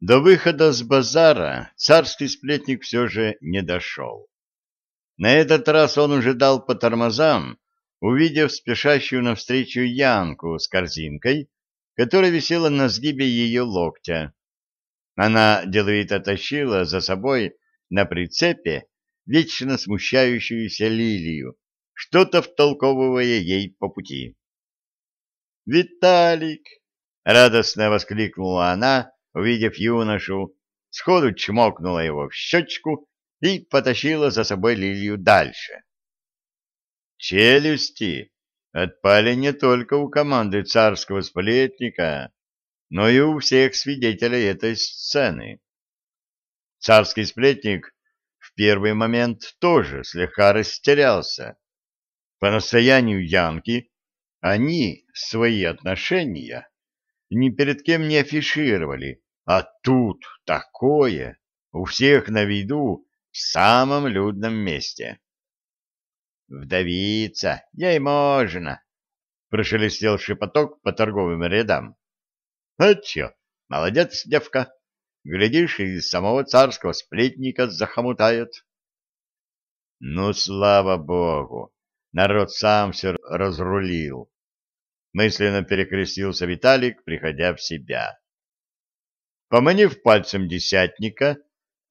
До выхода с базара царский сплетник все же не дошел. На этот раз он уже дал по тормозам, увидев спешащую навстречу Янку с корзинкой, которая висела на сгибе ее локтя. Она деловито тащила за собой на прицепе вечно смущающуюся лилию, что-то втолковывая ей по пути. «Виталик!» — радостно воскликнула она, увидев юношу, сходу чмокнула его в щечку и потащила за собой лилию дальше. Челюсти отпали не только у команды царского сплетника, но и у всех свидетелей этой сцены. Царский сплетник в первый момент тоже слегка растерялся. По настоянию Янки они свои отношения ни перед кем не афишировали, а тут такое, у всех на виду, в самом людном месте. «Вдовица, ей можно!» — прошелестел шепоток по торговым рядам. «А чё, молодец, девка! Глядишь, и самого царского сплетника захомутает!» «Ну, слава богу! Народ сам все разрулил!» Мысленно перекрестился Виталик, приходя в себя. Поманив пальцем десятника,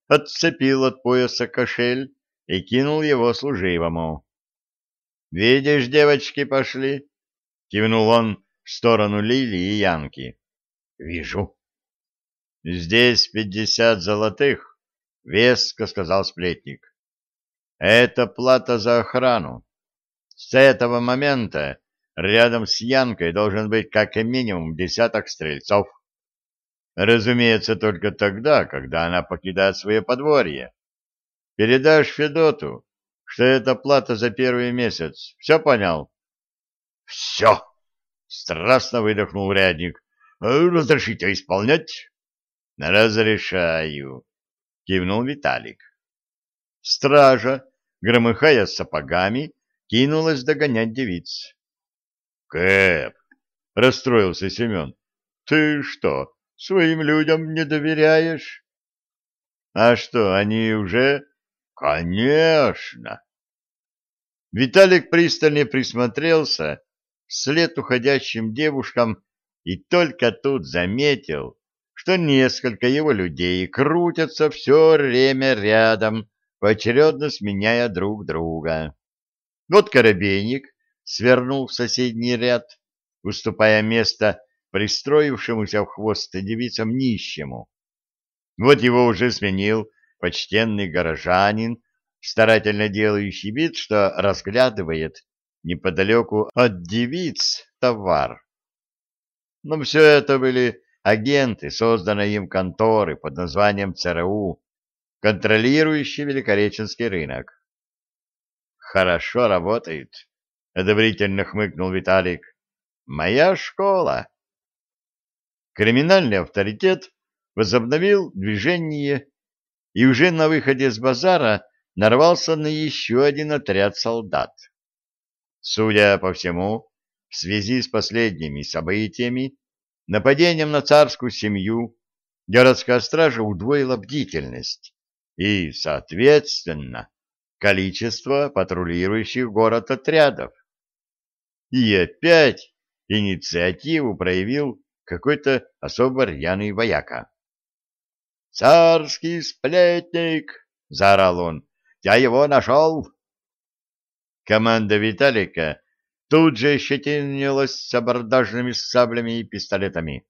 отцепил от пояса кошель и кинул его служивому. — Видишь, девочки пошли? — кивнул он в сторону Лили и Янки. — Вижу. — Здесь пятьдесят золотых, — веско сказал сплетник. — Это плата за охрану. С этого момента Рядом с Янкой должен быть как минимум десяток стрельцов. Разумеется, только тогда, когда она покидает свое подворье. Передашь Федоту, что это плата за первый месяц. Все понял? — Все! — страстно выдохнул урядник. — Разрешите исполнять? — Разрешаю, — кивнул Виталик. Стража, громыхая сапогами, кинулась догонять девиц. Кэп, расстроился Семен, ты что, своим людям не доверяешь? А что, они уже... Конечно. Виталик пристально присмотрелся вслед уходящим девушкам и только тут заметил, что несколько его людей крутятся все время рядом, поочередно сменяя друг друга. Вот Коробейник свернул в соседний ряд, уступая место пристроившемуся в хвост девицам нищему. Вот его уже сменил почтенный горожанин, старательно делающий вид, что разглядывает неподалеку от девиц товар. Но все это были агенты, созданные им конторы под названием ЦРУ, контролирующие Великореченский рынок. Хорошо работает. — одобрительно хмыкнул Виталик. «Моя школа!» Криминальный авторитет возобновил движение и уже на выходе с базара нарвался на еще один отряд солдат. Судя по всему, в связи с последними событиями, нападением на царскую семью, городская стража удвоила бдительность и, соответственно, количество патрулирующих город отрядов. И опять инициативу проявил какой-то особо рьяный вояка. «Царский сплетник!» — заорал он. «Я его нашел!» Команда Виталика тут же щетинилась с абордажными саблями и пистолетами.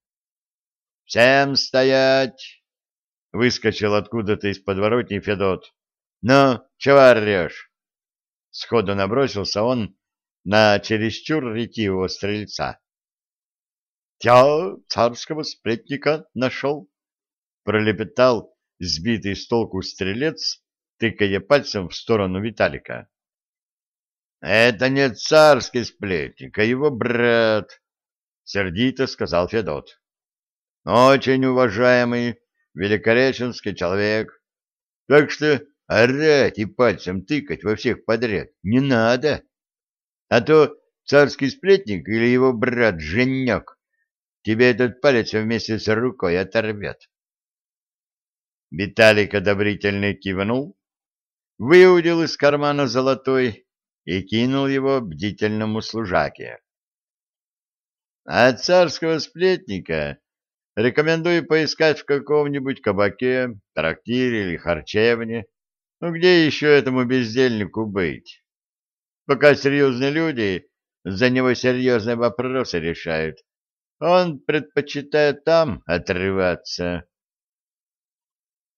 «Всем стоять!» — выскочил откуда-то из подворотни Федот. «Ну, чего орешь?» Сходу набросился он на чересчур ретивого стрельца. — Я царского сплетника нашел, — пролепетал сбитый с толку стрелец, тыкая пальцем в сторону Виталика. — Это не царский сплетник, а его брат, — сердито сказал Федот. — Очень уважаемый великореченский человек, так что орать и пальцем тыкать во всех подряд не надо. — а то царский сплетник или его брат Женек тебе этот палец вместе с рукой оторвет. Виталик одобрительно кивнул, выудил из кармана золотой и кинул его бдительному служаке. А царского сплетника рекомендую поискать в каком-нибудь кабаке, трактире или харчевне, ну где еще этому бездельнику быть? Пока серьезные люди за него серьезные вопросы решают, он предпочитает там отрываться.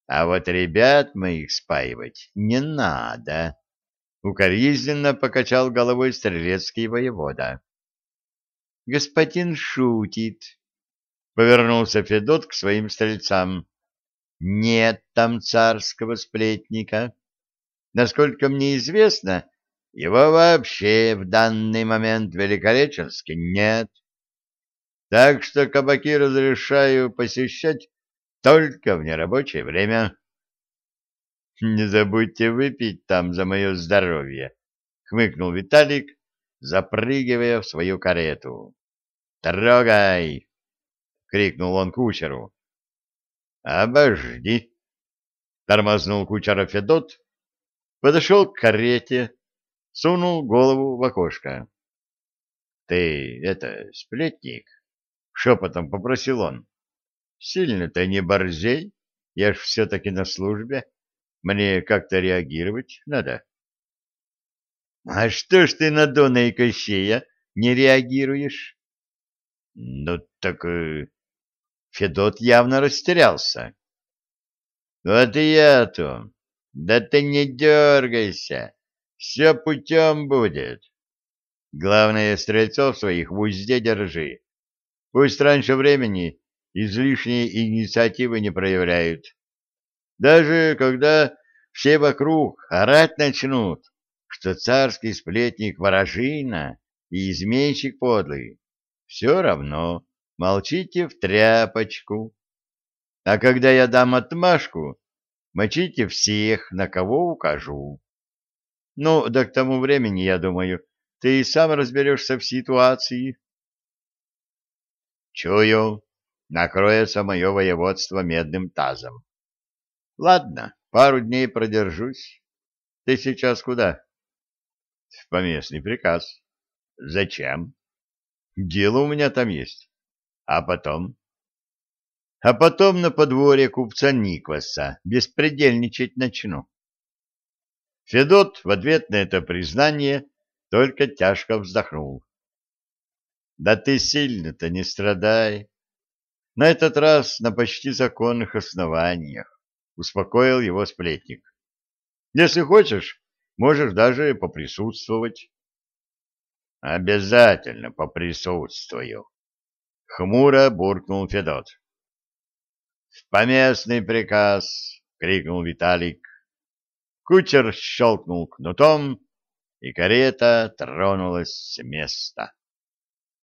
А вот ребят моих спаивать не надо. Укоризненно покачал головой стрелецкий воевода. Господин шутит. Повернулся Федот к своим стрельцам. Нет там царского сплетника. Насколько мне известно, его вообще в данный момент в нет. Так что кабаки разрешаю посещать только в нерабочее время. Не забудьте выпить там за мое здоровье, хмыкнул Виталик, запрыгивая в свою карету. Трогай! крикнул он кучеру. Обожди! тормознул кучера Федот, подошел к карете, сунул голову в окошко. Ты это сплетник? шепотом попросил он. Сильно-то не борзей, я ж все-таки на службе. Мне как-то реагировать надо. — А что ж ты на Дона и Кощея не реагируешь? — Ну так... Э, Федот явно растерялся. — Вот и я-то. Да ты не дергайся, все путем будет. Главное, стрельцов своих в узде держи. Пусть раньше времени излишней инициативы не проявляют. Даже когда все вокруг орать начнут, что царский сплетник ворожина и изменщик подлый, все равно молчите в тряпочку. А когда я дам отмашку, мочите всех, на кого укажу. Ну, да к тому времени, я думаю, ты и сам разберешься в ситуации. Чую, накроется мое воеводство медным тазом. Ладно, пару дней продержусь. Ты сейчас куда? В поместный приказ. Зачем? Дело у меня там есть. А потом? А потом на подворье купца Никваса беспредельничать начну. Федот в ответ на это признание только тяжко вздохнул. Да ты сильно-то не страдай. На этот раз на почти законных основаниях, успокоил его сплетник. Если хочешь, можешь даже поприсутствовать. Обязательно поприсутствую. Хмуро буркнул Федот. В поместный приказ, крикнул Виталик. Кучер щелкнул кнутом, и карета тронулась с места.